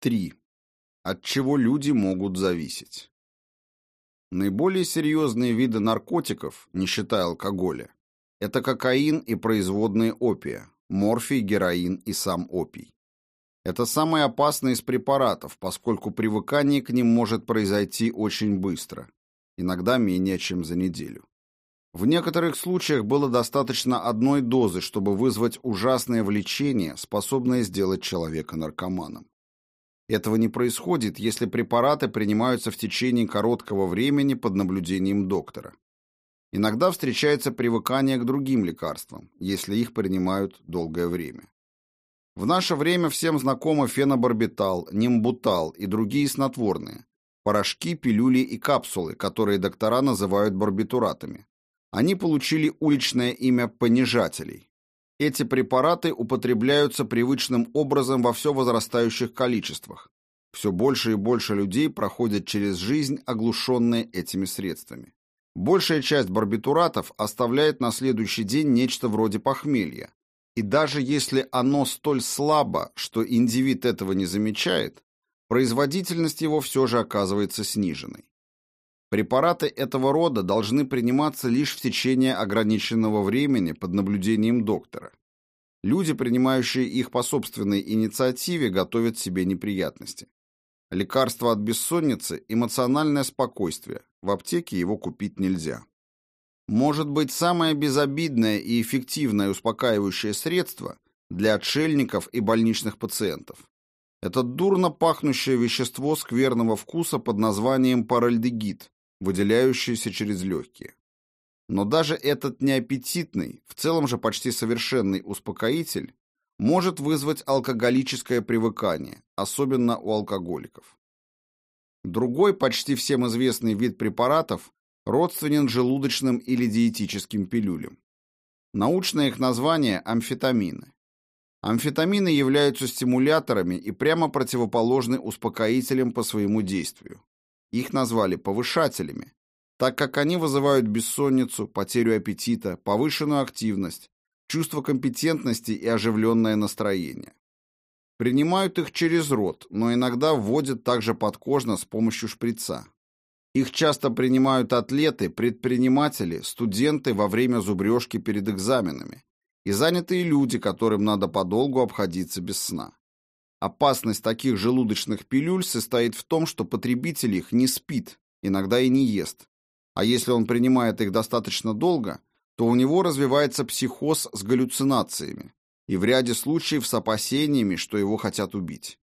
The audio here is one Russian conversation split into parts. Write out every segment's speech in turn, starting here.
3. От чего люди могут зависеть? Наиболее серьезные виды наркотиков, не считая алкоголя, это кокаин и производные опия, морфий, героин и сам опий. Это самые опасные из препаратов, поскольку привыкание к ним может произойти очень быстро, иногда менее чем за неделю. В некоторых случаях было достаточно одной дозы, чтобы вызвать ужасное влечение, способное сделать человека наркоманом. Этого не происходит, если препараты принимаются в течение короткого времени под наблюдением доктора. Иногда встречается привыкание к другим лекарствам, если их принимают долгое время. В наше время всем знакомы фенобарбитал, нимбутал и другие снотворные, порошки, пилюли и капсулы, которые доктора называют барбитуратами. Они получили уличное имя понижателей. Эти препараты употребляются привычным образом во все возрастающих количествах. Все больше и больше людей проходят через жизнь, оглушенные этими средствами. Большая часть барбитуратов оставляет на следующий день нечто вроде похмелья. И даже если оно столь слабо, что индивид этого не замечает, производительность его все же оказывается сниженной. Препараты этого рода должны приниматься лишь в течение ограниченного времени под наблюдением доктора. Люди, принимающие их по собственной инициативе, готовят себе неприятности. Лекарство от бессонницы – эмоциональное спокойствие. В аптеке его купить нельзя. Может быть, самое безобидное и эффективное успокаивающее средство для отшельников и больничных пациентов. Это дурно пахнущее вещество скверного вкуса под названием паральдегид, выделяющиеся через легкие. Но даже этот неаппетитный, в целом же почти совершенный успокоитель может вызвать алкоголическое привыкание, особенно у алкоголиков. Другой, почти всем известный вид препаратов родственен желудочным или диетическим пилюлям. Научное их название – амфетамины. Амфетамины являются стимуляторами и прямо противоположны успокоителям по своему действию. Их назвали повышателями, так как они вызывают бессонницу, потерю аппетита, повышенную активность, чувство компетентности и оживленное настроение. Принимают их через рот, но иногда вводят также подкожно с помощью шприца. Их часто принимают атлеты, предприниматели, студенты во время зубрежки перед экзаменами и занятые люди, которым надо подолгу обходиться без сна. Опасность таких желудочных пилюль состоит в том, что потребитель их не спит, иногда и не ест. А если он принимает их достаточно долго, то у него развивается психоз с галлюцинациями и в ряде случаев с опасениями, что его хотят убить.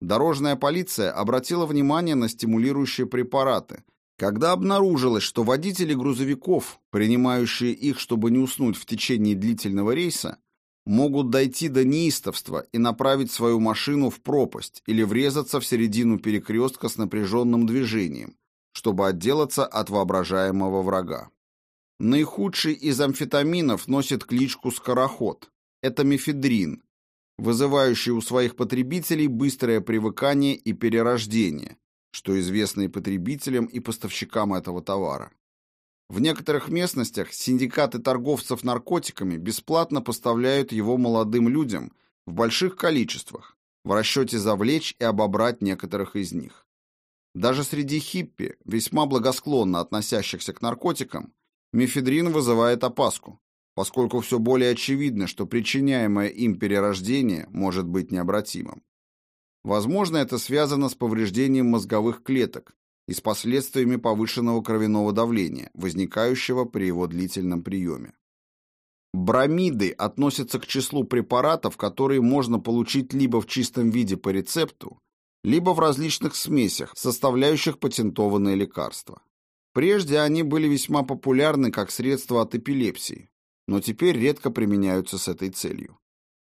Дорожная полиция обратила внимание на стимулирующие препараты, когда обнаружилось, что водители грузовиков, принимающие их, чтобы не уснуть в течение длительного рейса, могут дойти до неистовства и направить свою машину в пропасть или врезаться в середину перекрестка с напряженным движением, чтобы отделаться от воображаемого врага. Наихудший из амфетаминов носит кличку «скороход». Это мефедрин, вызывающий у своих потребителей быстрое привыкание и перерождение, что известно и потребителям, и поставщикам этого товара. В некоторых местностях синдикаты торговцев наркотиками бесплатно поставляют его молодым людям в больших количествах, в расчете завлечь и обобрать некоторых из них. Даже среди хиппи, весьма благосклонно относящихся к наркотикам, мефедрин вызывает опаску, поскольку все более очевидно, что причиняемое им перерождение может быть необратимым. Возможно, это связано с повреждением мозговых клеток, и с последствиями повышенного кровяного давления, возникающего при его длительном приеме. Бромиды относятся к числу препаратов, которые можно получить либо в чистом виде по рецепту, либо в различных смесях, составляющих патентованные лекарства. Прежде они были весьма популярны как средство от эпилепсии, но теперь редко применяются с этой целью.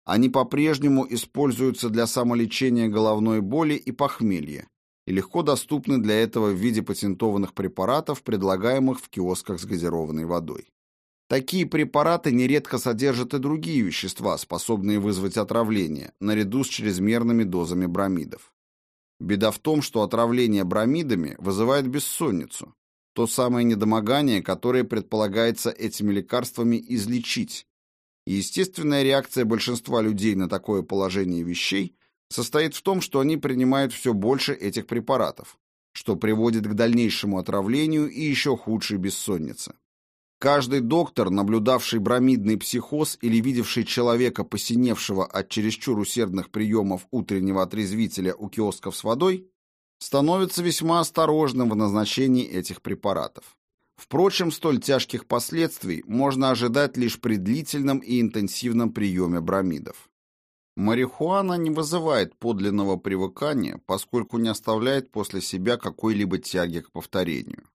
Они по-прежнему используются для самолечения головной боли и похмелья, и легко доступны для этого в виде патентованных препаратов, предлагаемых в киосках с газированной водой. Такие препараты нередко содержат и другие вещества, способные вызвать отравление, наряду с чрезмерными дозами бромидов. Беда в том, что отравление бромидами вызывает бессонницу, то самое недомогание, которое предполагается этими лекарствами излечить. И естественная реакция большинства людей на такое положение вещей состоит в том, что они принимают все больше этих препаратов, что приводит к дальнейшему отравлению и еще худшей бессоннице. Каждый доктор, наблюдавший бромидный психоз или видевший человека, посиневшего от чересчур усердных приемов утреннего отрезвителя у киосков с водой, становится весьма осторожным в назначении этих препаратов. Впрочем, столь тяжких последствий можно ожидать лишь при длительном и интенсивном приеме бромидов. Марихуана не вызывает подлинного привыкания, поскольку не оставляет после себя какой-либо тяги к повторению.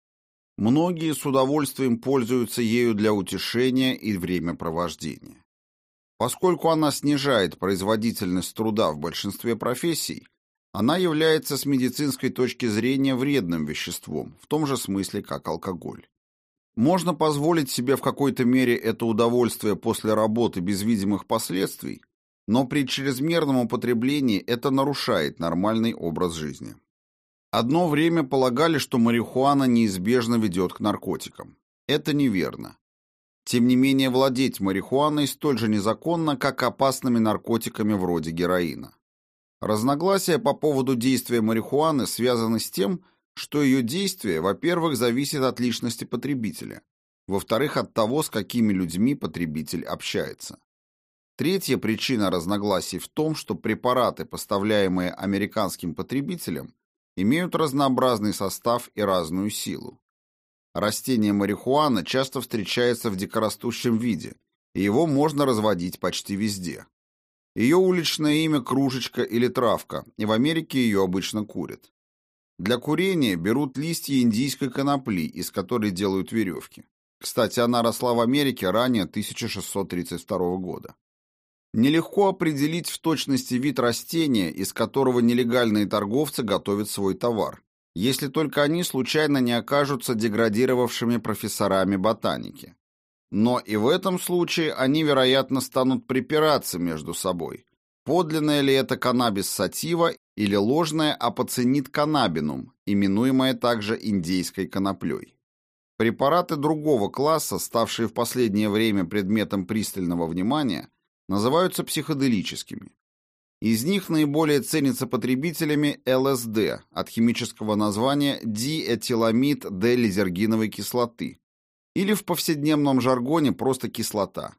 Многие с удовольствием пользуются ею для утешения и времяпровождения. Поскольку она снижает производительность труда в большинстве профессий, она является с медицинской точки зрения вредным веществом, в том же смысле, как алкоголь. Можно позволить себе в какой-то мере это удовольствие после работы без видимых последствий, но при чрезмерном употреблении это нарушает нормальный образ жизни. Одно время полагали, что марихуана неизбежно ведет к наркотикам. Это неверно. Тем не менее, владеть марихуаной столь же незаконно, как опасными наркотиками вроде героина. Разногласия по поводу действия марихуаны связаны с тем, что ее действие, во-первых, зависит от личности потребителя, во-вторых, от того, с какими людьми потребитель общается. Третья причина разногласий в том, что препараты, поставляемые американским потребителям, имеют разнообразный состав и разную силу. Растение марихуана часто встречается в дикорастущем виде, и его можно разводить почти везде. Ее уличное имя кружечка или травка, и в Америке ее обычно курят. Для курения берут листья индийской конопли, из которой делают веревки. Кстати, она росла в Америке ранее 1632 года. Нелегко определить в точности вид растения, из которого нелегальные торговцы готовят свой товар, если только они случайно не окажутся деградировавшими профессорами ботаники. Но и в этом случае они, вероятно, станут припираться между собой. Подлинное ли это каннабис сатива или ложное апоцинит каннабинум, именуемое также индейской коноплей. Препараты другого класса, ставшие в последнее время предметом пристального внимания, называются психоделическими. Из них наиболее ценится потребителями ЛСД от химического названия диэтиламид Д-лизергиновой кислоты или в повседневном жаргоне просто кислота.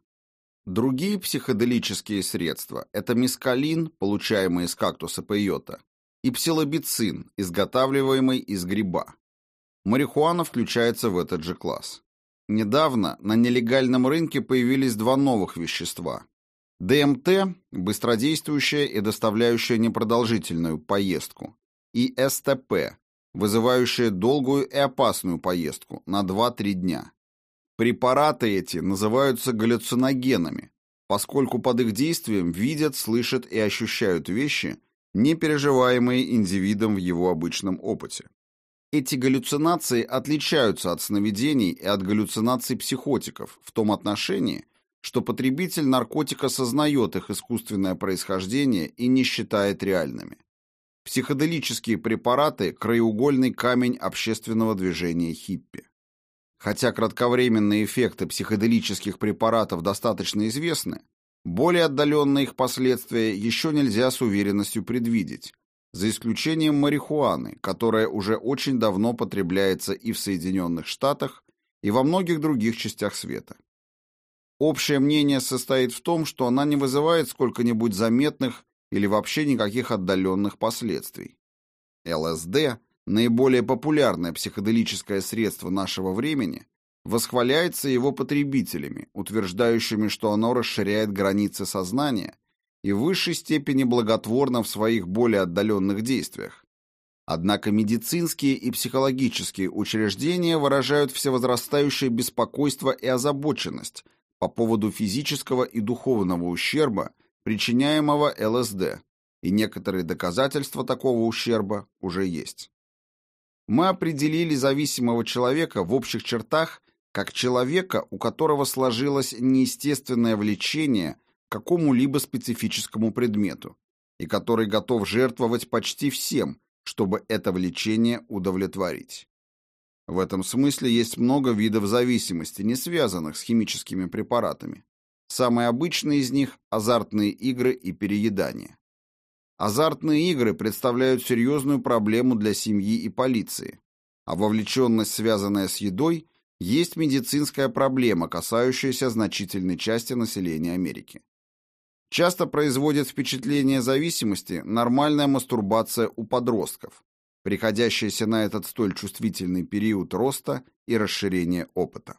Другие психоделические средства – это мескалин, получаемый из кактуса пейота, и псилобицин, изготавливаемый из гриба. Марихуана включается в этот же класс. Недавно на нелегальном рынке появились два новых вещества ДМТ – быстродействующая и доставляющая непродолжительную поездку, и СТП – вызывающая долгую и опасную поездку на 2-3 дня. Препараты эти называются галлюциногенами, поскольку под их действием видят, слышат и ощущают вещи, не переживаемые индивидом в его обычном опыте. Эти галлюцинации отличаются от сновидений и от галлюцинаций психотиков в том отношении, что потребитель наркотика сознает их искусственное происхождение и не считает реальными. Психоделические препараты – краеугольный камень общественного движения хиппи. Хотя кратковременные эффекты психоделических препаратов достаточно известны, более отдаленные их последствия еще нельзя с уверенностью предвидеть, за исключением марихуаны, которая уже очень давно потребляется и в Соединенных Штатах, и во многих других частях света. Общее мнение состоит в том, что она не вызывает сколько-нибудь заметных или вообще никаких отдаленных последствий. ЛСД, наиболее популярное психоделическое средство нашего времени, восхваляется его потребителями, утверждающими, что оно расширяет границы сознания и в высшей степени благотворно в своих более отдаленных действиях. Однако медицинские и психологические учреждения выражают всевозрастающее беспокойство и озабоченность – по поводу физического и духовного ущерба, причиняемого ЛСД, и некоторые доказательства такого ущерба уже есть. Мы определили зависимого человека в общих чертах как человека, у которого сложилось неестественное влечение к какому-либо специфическому предмету, и который готов жертвовать почти всем, чтобы это влечение удовлетворить. В этом смысле есть много видов зависимости, не связанных с химическими препаратами. Самые обычные из них – азартные игры и переедание. Азартные игры представляют серьезную проблему для семьи и полиции, а вовлеченность, связанная с едой, есть медицинская проблема, касающаяся значительной части населения Америки. Часто производит впечатление зависимости нормальная мастурбация у подростков, приходящаяся на этот столь чувствительный период роста и расширения опыта.